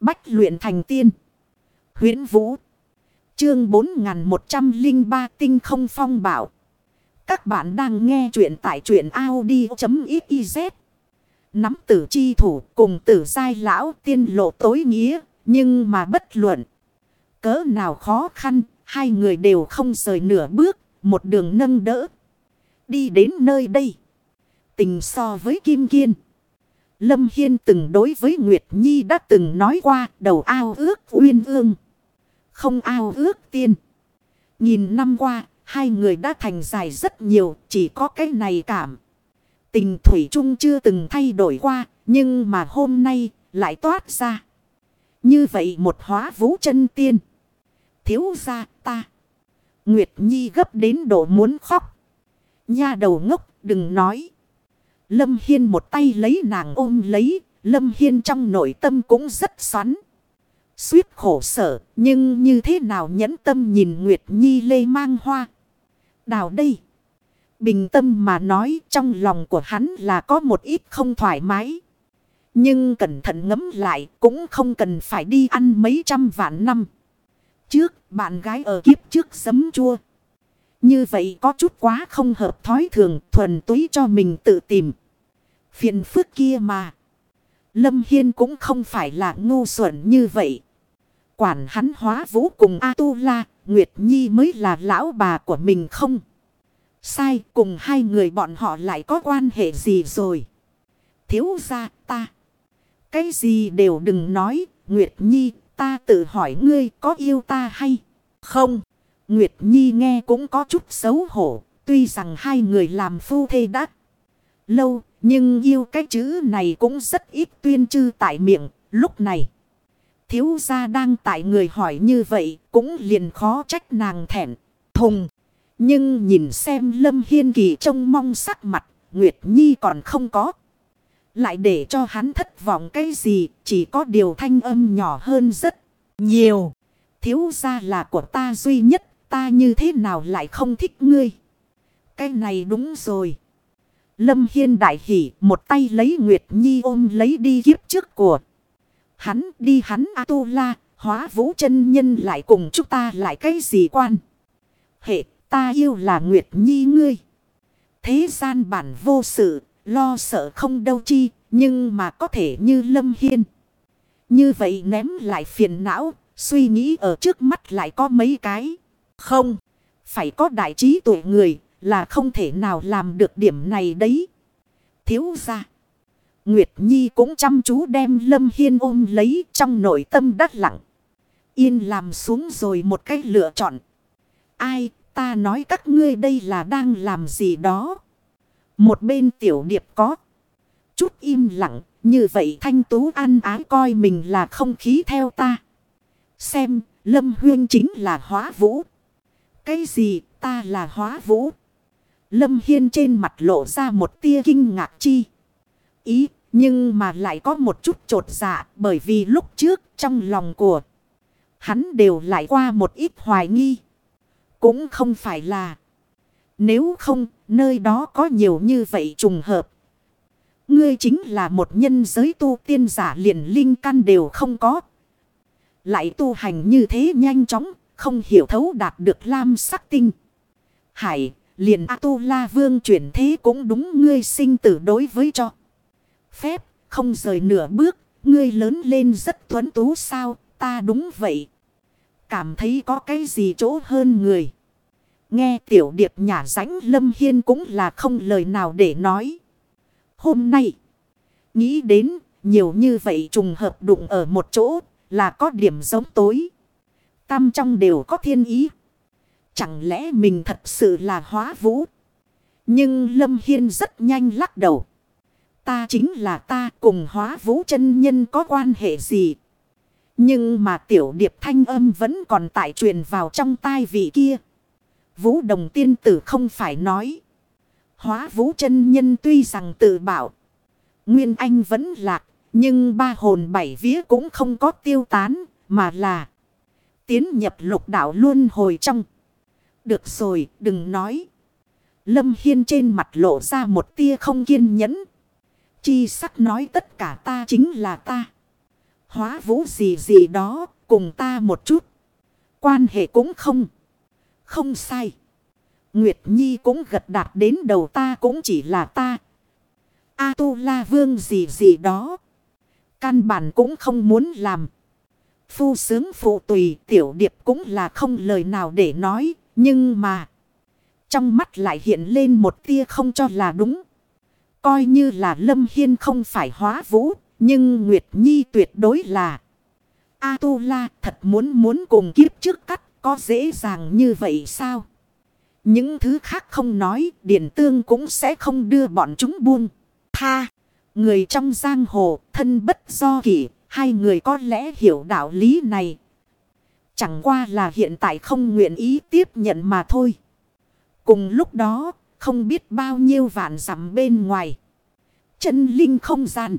Bách luyện thành tiên. huyễn Vũ. Chương 4103 tinh không phong bảo. Các bạn đang nghe truyện tại truyện Audi.xyz. Nắm tử chi thủ cùng tử giai lão tiên lộ tối nghĩa. Nhưng mà bất luận. Cỡ nào khó khăn. Hai người đều không rời nửa bước. Một đường nâng đỡ. Đi đến nơi đây. Tình so với Kim Kiên. Lâm Hiên từng đối với Nguyệt Nhi đã từng nói qua đầu ao ước uyên ương. Không ao ước tiên. Nhìn năm qua, hai người đã thành dài rất nhiều, chỉ có cái này cảm. Tình Thủy chung chưa từng thay đổi qua, nhưng mà hôm nay lại toát ra. Như vậy một hóa vũ chân tiên. Thiếu ra ta. Nguyệt Nhi gấp đến độ muốn khóc. Nha đầu ngốc đừng nói. Lâm Hiên một tay lấy nàng ôm lấy. Lâm Hiên trong nội tâm cũng rất xoắn. Suýt khổ sở. Nhưng như thế nào nhẫn tâm nhìn Nguyệt Nhi lê mang hoa. Đào đây. Bình tâm mà nói trong lòng của hắn là có một ít không thoải mái. Nhưng cẩn thận ngấm lại cũng không cần phải đi ăn mấy trăm vạn năm. Trước, bạn gái ở kiếp trước sấm chua. Như vậy có chút quá không hợp thói thường, thuần túy cho mình tự tìm. Phiền phức kia mà. Lâm Hiên cũng không phải là ngu xuẩn như vậy. Quản hắn hóa vũ cùng A-tu-la, Nguyệt Nhi mới là lão bà của mình không? Sai, cùng hai người bọn họ lại có quan hệ gì rồi? Thiếu ra ta. Cái gì đều đừng nói, Nguyệt Nhi, ta tự hỏi ngươi có yêu ta hay không? Nguyệt Nhi nghe cũng có chút xấu hổ, tuy rằng hai người làm phu thê đắc lâu, nhưng yêu cái chữ này cũng rất ít tuyên chư tại miệng, lúc này. Thiếu gia đang tại người hỏi như vậy, cũng liền khó trách nàng thẹn, thùng. Nhưng nhìn xem Lâm Hiên Kỳ trông mong sắc mặt, Nguyệt Nhi còn không có. Lại để cho hắn thất vọng cái gì, chỉ có điều thanh âm nhỏ hơn rất nhiều. Thiếu gia là của ta duy nhất, ta như thế nào lại không thích ngươi. Cái này đúng rồi. Lâm Hiên đại hỉ một tay lấy Nguyệt Nhi ôm lấy đi kiếp trước của. Hắn đi hắn A-tu-la, hóa vũ chân nhân lại cùng chúng ta lại cái gì quan. Hệ ta yêu là Nguyệt Nhi ngươi. Thế gian bản vô sự, lo sợ không đâu chi, nhưng mà có thể như Lâm Hiên. Như vậy ném lại phiền não, suy nghĩ ở trước mắt lại có mấy cái. Không, phải có đại trí tuổi người, là không thể nào làm được điểm này đấy. Thiếu ra. Nguyệt Nhi cũng chăm chú đem Lâm Hiên ôm lấy trong nội tâm đắt lặng. Yên làm xuống rồi một cách lựa chọn. Ai, ta nói các ngươi đây là đang làm gì đó. Một bên tiểu điệp có. Chút im lặng. Như vậy thanh tú ăn ái coi mình là không khí theo ta. Xem, Lâm Huyên chính là hóa vũ. Cái gì, ta là hóa vũ. Lâm Hiên trên mặt lộ ra một tia kinh ngạc chi. Ý, nhưng mà lại có một chút trột dạ bởi vì lúc trước trong lòng của hắn đều lại qua một ít hoài nghi. Cũng không phải là. Nếu không, nơi đó có nhiều như vậy trùng hợp. Ngươi chính là một nhân giới tu tiên giả liền linh căn đều không có. Lại tu hành như thế nhanh chóng, không hiểu thấu đạt được lam sắc tinh. Hải, liền A-tu-la vương chuyển thế cũng đúng ngươi sinh tử đối với cho. Phép, không rời nửa bước, ngươi lớn lên rất tuấn tú sao, ta đúng vậy. Cảm thấy có cái gì chỗ hơn người. Nghe tiểu điệp nhà ránh lâm hiên cũng là không lời nào để nói. Hôm nay, nghĩ đến nhiều như vậy trùng hợp đụng ở một chỗ là có điểm giống tối. Tam trong đều có thiên ý. Chẳng lẽ mình thật sự là hóa vũ? Nhưng Lâm Hiên rất nhanh lắc đầu. Ta chính là ta cùng hóa vũ chân nhân có quan hệ gì? Nhưng mà tiểu điệp thanh âm vẫn còn tại truyền vào trong tai vị kia. Vũ đồng tiên tử không phải nói. Hóa vũ chân nhân tuy rằng tự bảo. Nguyên anh vẫn lạc. Nhưng ba hồn bảy vía cũng không có tiêu tán. Mà là tiến nhập lục đạo luôn hồi trong. Được rồi, đừng nói. Lâm Hiên trên mặt lộ ra một tia không kiên nhẫn. Chi sắc nói tất cả ta chính là ta. Hóa vũ gì gì đó, cùng ta một chút. Quan hệ cũng không. Không sai. Nguyệt Nhi cũng gật đạt đến đầu ta cũng chỉ là ta. A-tu-la vương gì gì đó. Căn bản cũng không muốn làm. Phu sướng phụ tùy tiểu điệp cũng là không lời nào để nói. Nhưng mà. Trong mắt lại hiện lên một tia không cho là đúng. Coi như là Lâm Hiên không phải hóa vũ. Nhưng Nguyệt Nhi tuyệt đối là. A-tu-la, thật muốn muốn cùng kiếp trước cắt. Có dễ dàng như vậy sao? Những thứ khác không nói. Điển tương cũng sẽ không đưa bọn chúng buông. Tha. Người trong giang hồ, thân bất do kỷ. Hai người có lẽ hiểu đạo lý này. Chẳng qua là hiện tại không nguyện ý tiếp nhận mà thôi. Cùng lúc đó, không biết bao nhiêu vạn dặm bên ngoài. Chân linh không gian.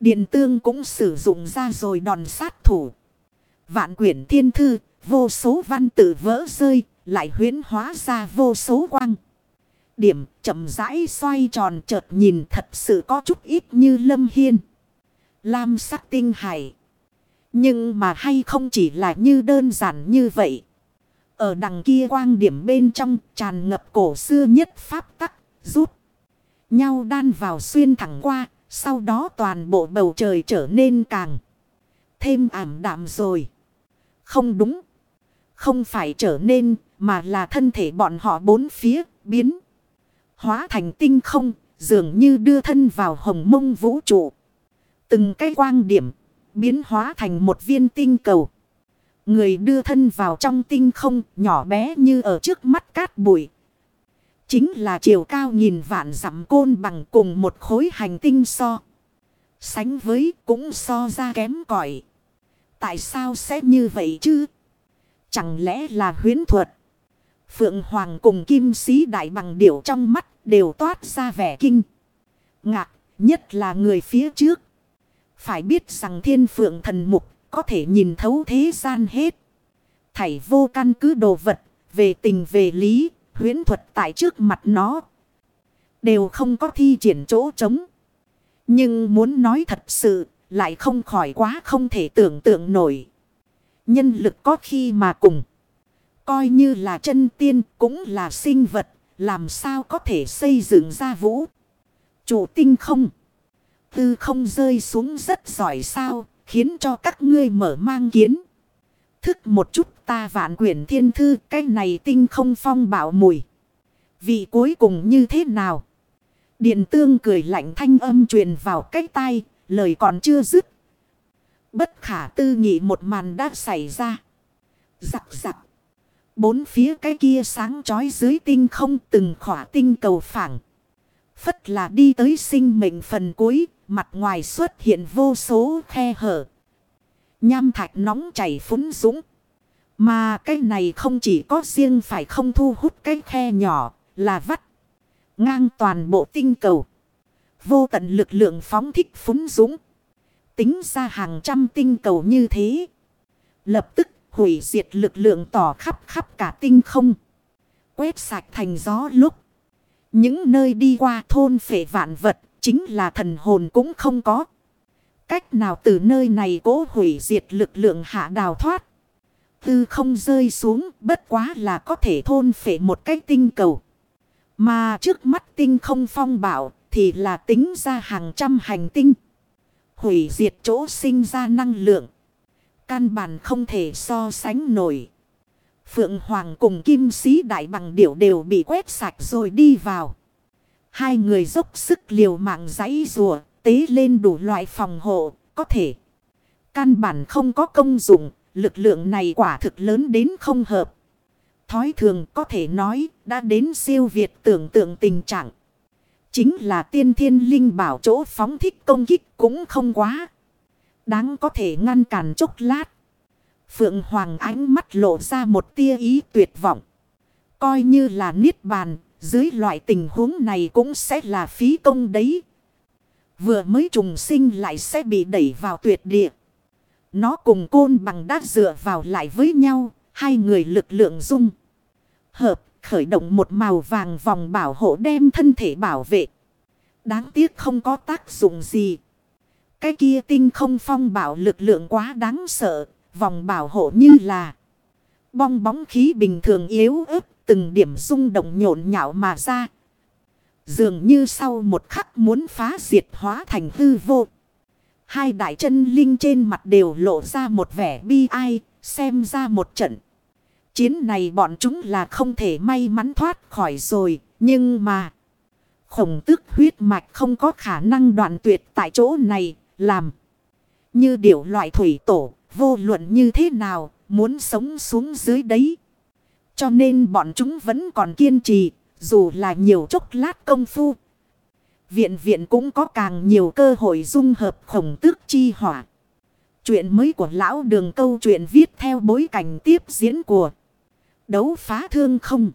Điện tương cũng sử dụng ra rồi đòn sát thủ. Vạn quyển thiên thư, vô số văn tự vỡ rơi, lại huyến hóa ra vô số quang. Điểm chậm rãi xoay tròn chợt nhìn thật sự có chút ít như lâm hiên. Lam sắc tinh hải. Nhưng mà hay không chỉ là như đơn giản như vậy. Ở đằng kia quang điểm bên trong tràn ngập cổ xưa nhất pháp tắc, rút. Nhau đan vào xuyên thẳng qua, sau đó toàn bộ bầu trời trở nên càng thêm ảm đạm rồi. Không đúng. Không phải trở nên, mà là thân thể bọn họ bốn phía, biến. Hóa thành tinh không, dường như đưa thân vào hồng mông vũ trụ. Từng cái quang điểm, biến hóa thành một viên tinh cầu. Người đưa thân vào trong tinh không, nhỏ bé như ở trước mắt cát bụi. Chính là chiều cao nhìn vạn dặm côn bằng cùng một khối hành tinh so. Sánh với cũng so ra kém cỏi. Tại sao sẽ như vậy chứ? Chẳng lẽ là huyến thuật? Phượng Hoàng cùng kim sĩ đại bằng điểu trong mắt đều toát ra vẻ kinh. Ngạc, nhất là người phía trước. Phải biết rằng thiên phượng thần mục có thể nhìn thấu thế gian hết. Thảy vô căn cứ đồ vật, về tình về lý, huyễn thuật tại trước mặt nó. Đều không có thi triển chỗ trống. Nhưng muốn nói thật sự, lại không khỏi quá không thể tưởng tượng nổi. Nhân lực có khi mà cùng. Coi như là chân tiên cũng là sinh vật, làm sao có thể xây dựng ra vũ. Chủ tinh không. Tư không rơi xuống rất giỏi sao, khiến cho các ngươi mở mang kiến. Thức một chút ta vạn quyển thiên thư, cái này tinh không phong bảo mùi. Vị cuối cùng như thế nào? Điện tương cười lạnh thanh âm truyền vào cái tai, lời còn chưa dứt. Bất khả tư nghị một màn đã xảy ra. Giặc giặc. Bốn phía cái kia sáng chói dưới tinh không từng khỏa tinh cầu phẳng. Phất là đi tới sinh mệnh phần cuối, mặt ngoài xuất hiện vô số khe hở. Nham thạch nóng chảy phúng dũng. Mà cái này không chỉ có riêng phải không thu hút cái khe nhỏ, là vắt. Ngang toàn bộ tinh cầu. Vô tận lực lượng phóng thích phúng dũng. Tính ra hàng trăm tinh cầu như thế. Lập tức hủy diệt lực lượng tỏ khắp khắp cả tinh không. Quét sạch thành gió lúc. Những nơi đi qua thôn phệ vạn vật chính là thần hồn cũng không có. Cách nào từ nơi này cố hủy diệt lực lượng hạ đào thoát. Tư không rơi xuống, bất quá là có thể thôn phệ một cái tinh cầu. Mà trước mắt tinh không phong bảo thì là tính ra hàng trăm hành tinh. Hủy diệt chỗ sinh ra năng lượng. Căn bản không thể so sánh nổi. Phượng Hoàng cùng Kim Sĩ Đại Bằng Điểu đều bị quét sạch rồi đi vào. Hai người dốc sức liều mạng giấy rùa, tế lên đủ loại phòng hộ, có thể. Căn bản không có công dụng, lực lượng này quả thực lớn đến không hợp. Thói thường có thể nói đã đến siêu việt tưởng tượng tình trạng. Chính là tiên thiên linh bảo chỗ phóng thích công kích cũng không quá. Đáng có thể ngăn cản chốc lát. Phượng Hoàng ánh mắt lộ ra một tia ý tuyệt vọng. Coi như là niết bàn, dưới loại tình huống này cũng sẽ là phí công đấy. Vừa mới trùng sinh lại sẽ bị đẩy vào tuyệt địa. Nó cùng côn bằng đá dựa vào lại với nhau, hai người lực lượng dung. Hợp, khởi động một màu vàng vòng bảo hộ đem thân thể bảo vệ. Đáng tiếc không có tác dụng gì. Cái kia tinh không phong bảo lực lượng quá đáng sợ, vòng bảo hộ như là bong bóng khí bình thường yếu ớt, từng điểm rung động nhộn nhạo mà ra. Dường như sau một khắc muốn phá diệt hóa thành hư vô. Hai đại chân linh trên mặt đều lộ ra một vẻ bi ai, xem ra một trận. Chiến này bọn chúng là không thể may mắn thoát khỏi rồi, nhưng mà... Khổng tước huyết mạch không có khả năng đoạn tuyệt tại chỗ này, làm. Như điều loại thủy tổ, vô luận như thế nào, muốn sống xuống dưới đấy. Cho nên bọn chúng vẫn còn kiên trì, dù là nhiều chốc lát công phu. Viện viện cũng có càng nhiều cơ hội dung hợp khổng tước chi hỏa. Chuyện mới của lão đường câu chuyện viết theo bối cảnh tiếp diễn của đấu phá thương không.